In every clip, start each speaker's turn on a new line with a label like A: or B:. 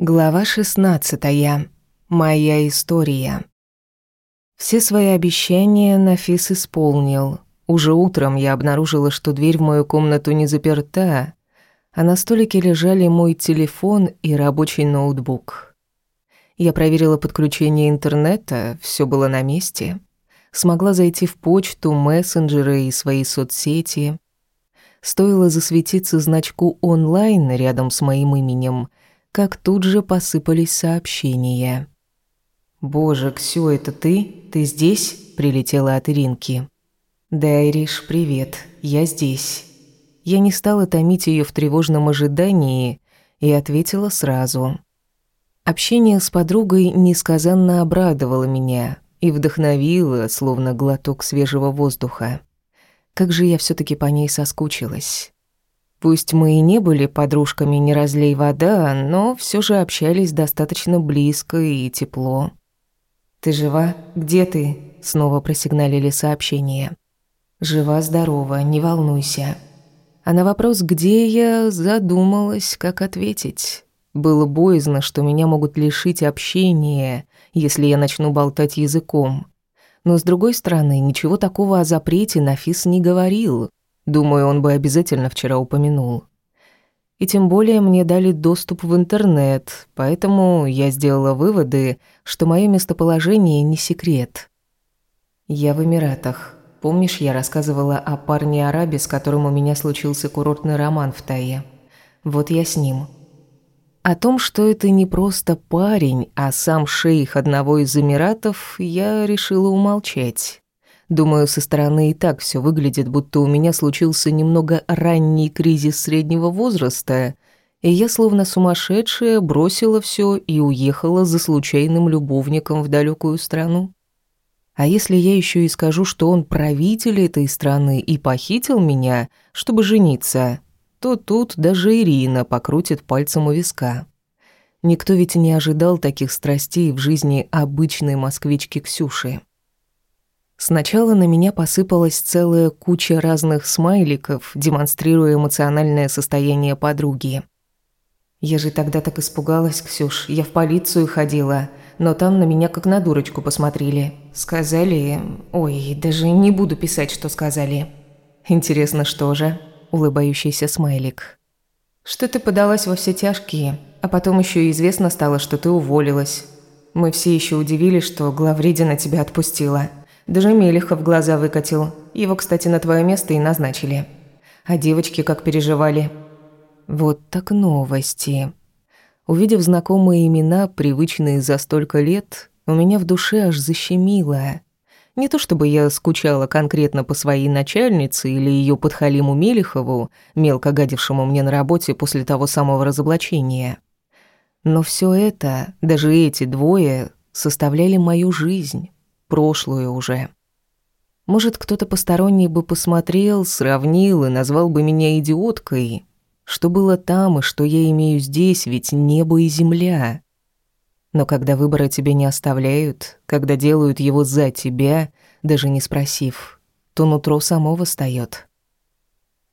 A: Глава 16. Моя история. Все свои обещания Нафис исполнил. Уже утром я обнаружила, что дверь в мою комнату не заперта, а на столике лежали мой телефон и рабочий ноутбук. Я проверила подключение интернета, все было на месте. Смогла зайти в почту, мессенджеры и свои соцсети. Стоило засветиться значку «онлайн» рядом с моим именем — как тут же посыпались сообщения. «Боже, Ксю, это ты? Ты здесь?» – прилетела от Иринки. «Да, Ириш, привет. Я здесь». Я не стала томить ее в тревожном ожидании и ответила сразу. Общение с подругой несказанно обрадовало меня и вдохновило, словно глоток свежего воздуха. Как же я все таки по ней соскучилась. Пусть мы и не были подружками «не разлей вода», но все же общались достаточно близко и тепло. «Ты жива? Где ты?» — снова просигналили сообщение. «Жива-здорова, не волнуйся». А на вопрос «где я?» задумалась, как ответить. Было боязно, что меня могут лишить общения, если я начну болтать языком. Но, с другой стороны, ничего такого о запрете Нафис не говорил. Думаю, он бы обязательно вчера упомянул. И тем более мне дали доступ в интернет, поэтому я сделала выводы, что мое местоположение не секрет. Я в Эмиратах. Помнишь, я рассказывала о парне-арабе, с которым у меня случился курортный роман в Тае? Вот я с ним. О том, что это не просто парень, а сам шейх одного из Эмиратов, я решила умолчать. Думаю, со стороны и так все выглядит, будто у меня случился немного ранний кризис среднего возраста, и я словно сумасшедшая бросила все и уехала за случайным любовником в далекую страну. А если я еще и скажу, что он правитель этой страны и похитил меня, чтобы жениться, то тут даже Ирина покрутит пальцем у виска. Никто ведь не ожидал таких страстей в жизни обычной москвички Ксюши. Сначала на меня посыпалась целая куча разных смайликов, демонстрируя эмоциональное состояние подруги. «Я же тогда так испугалась, Ксюш, я в полицию ходила, но там на меня как на дурочку посмотрели. Сказали... Ой, даже не буду писать, что сказали». «Интересно, что же?» – улыбающийся смайлик. «Что ты подалась во все тяжкие, а потом еще известно стало, что ты уволилась. Мы все еще удивились, что главредина тебя отпустила». Даже Мелихов глаза выкатил. Его, кстати, на твое место и назначили. А девочки как переживали. Вот так новости. Увидев знакомые имена, привычные за столько лет, у меня в душе аж защемило. Не то чтобы я скучала конкретно по своей начальнице или ее подхалиму Мелихову, мелко гадившему мне на работе после того самого разоблачения. Но все это, даже эти двое, составляли мою жизнь прошлую уже. Может, кто-то посторонний бы посмотрел, сравнил и назвал бы меня идиоткой. Что было там и что я имею здесь, ведь небо и земля. Но когда выбора тебе не оставляют, когда делают его за тебя, даже не спросив, то нутро само восстаёт.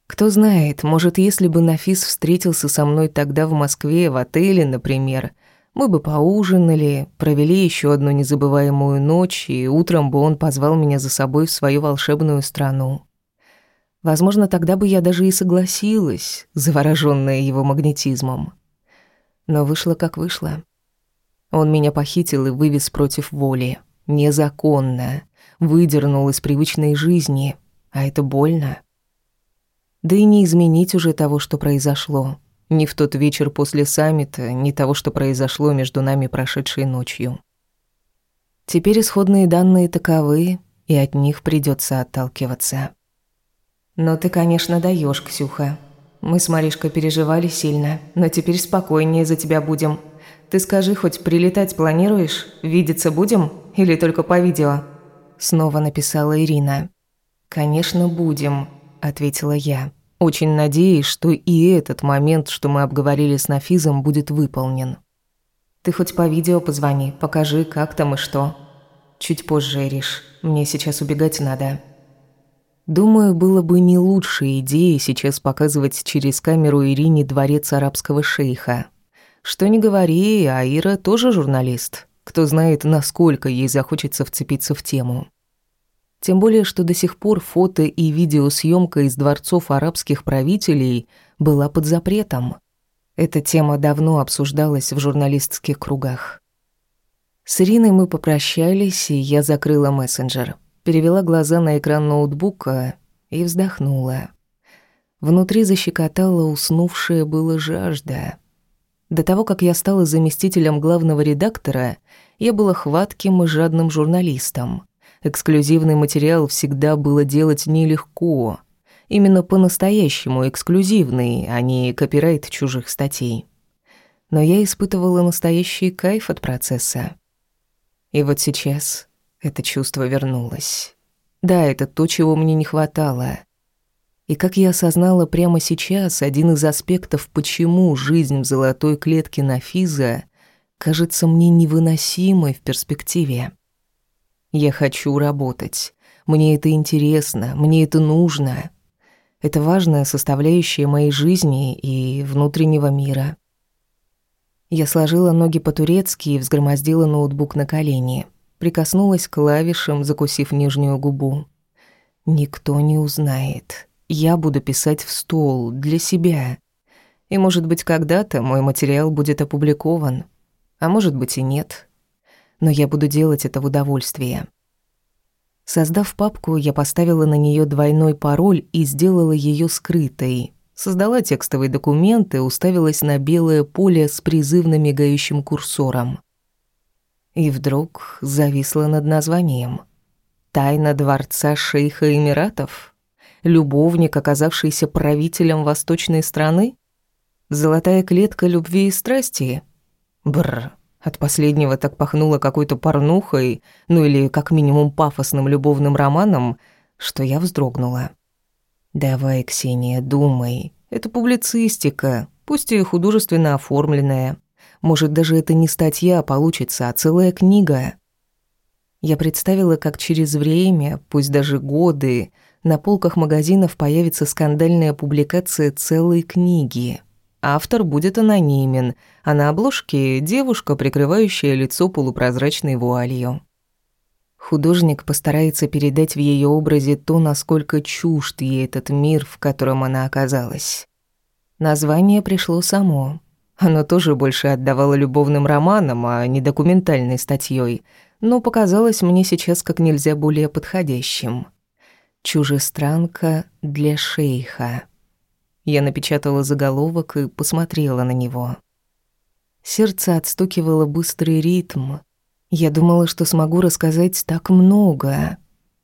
A: Кто знает, может, если бы Нафис встретился со мной тогда в Москве, в отеле, например, мы бы поужинали, провели еще одну незабываемую ночь, и утром бы он позвал меня за собой в свою волшебную страну. Возможно, тогда бы я даже и согласилась, заворожённая его магнетизмом. Но вышло как вышло. Он меня похитил и вывез против воли. Незаконно. Выдернул из привычной жизни. А это больно. Да и не изменить уже того, что произошло. Ни в тот вечер после саммита, ни того, что произошло между нами прошедшей ночью. Теперь исходные данные таковы, и от них придется отталкиваться. Но ты, конечно, даешь, Ксюха. Мы с Маришкой переживали сильно, но теперь спокойнее за тебя будем. Ты скажи, хоть прилетать планируешь? Видеться будем? Или только по видео?» Снова написала Ирина. «Конечно, будем», — ответила я. Очень надеюсь, что и этот момент, что мы обговорили с Нафизом, будет выполнен. Ты хоть по видео позвони, покажи, как там и что. Чуть позже, Эриш. Мне сейчас убегать надо. Думаю, было бы не лучшей идеей сейчас показывать через камеру Ирине дворец арабского шейха. Что ни говори, Аира тоже журналист. Кто знает, насколько ей захочется вцепиться в тему. Тем более, что до сих пор фото и видеосъемка из дворцов арабских правителей была под запретом. Эта тема давно обсуждалась в журналистских кругах. С Ириной мы попрощались, и я закрыла мессенджер, перевела глаза на экран ноутбука и вздохнула. Внутри защекотала уснувшая была жажда. До того, как я стала заместителем главного редактора, я была хватким и жадным журналистом. Эксклюзивный материал всегда было делать нелегко. Именно по-настоящему эксклюзивный, а не копирайт чужих статей. Но я испытывала настоящий кайф от процесса. И вот сейчас это чувство вернулось. Да, это то, чего мне не хватало. И как я осознала прямо сейчас, один из аспектов, почему жизнь в золотой клетке Нафиза кажется мне невыносимой в перспективе. Я хочу работать. Мне это интересно, мне это нужно. Это важная составляющая моей жизни и внутреннего мира. Я сложила ноги по-турецки и взгромоздила ноутбук на колени. Прикоснулась к клавишам, закусив нижнюю губу. Никто не узнает. Я буду писать в стол, для себя. И, может быть, когда-то мой материал будет опубликован. А может быть и нет. Но я буду делать это в удовольствие. Создав папку, я поставила на нее двойной пароль и сделала ее скрытой, Создала текстовый документ и уставилась на белое поле с призывно мигающим курсором. И вдруг зависла над названием. «Тайна дворца шейха Эмиратов? Любовник, оказавшийся правителем восточной страны? Золотая клетка любви и страсти? Бррр, от последнего так пахнуло какой-то порнухой, ну или как минимум пафосным любовным романом, что я вздрогнула. «Давай, Ксения, думай. Это публицистика, пусть и художественно оформленная. Может, даже это не статья получится, а целая книга». Я представила, как через время, пусть даже годы, на полках магазинов появится скандальная публикация целой книги. Автор будет анонимен, а на обложке девушка, прикрывающая лицо полупрозрачной вуалью. Художник постарается передать в ее образе то, насколько чужд ей этот мир, в котором она оказалась. Название пришло само. Оно тоже больше отдавало любовным романам, а не документальной статьей, но показалось мне сейчас как нельзя более подходящим. «Чужестранка для шейха». Я напечатала заголовок и посмотрела на него. Сердце отстукивало быстрый ритм, я думала, что смогу рассказать так много,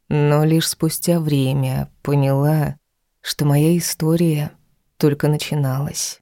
A: но лишь спустя время поняла, что моя история только начиналась.